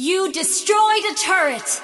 You destroyed a turret!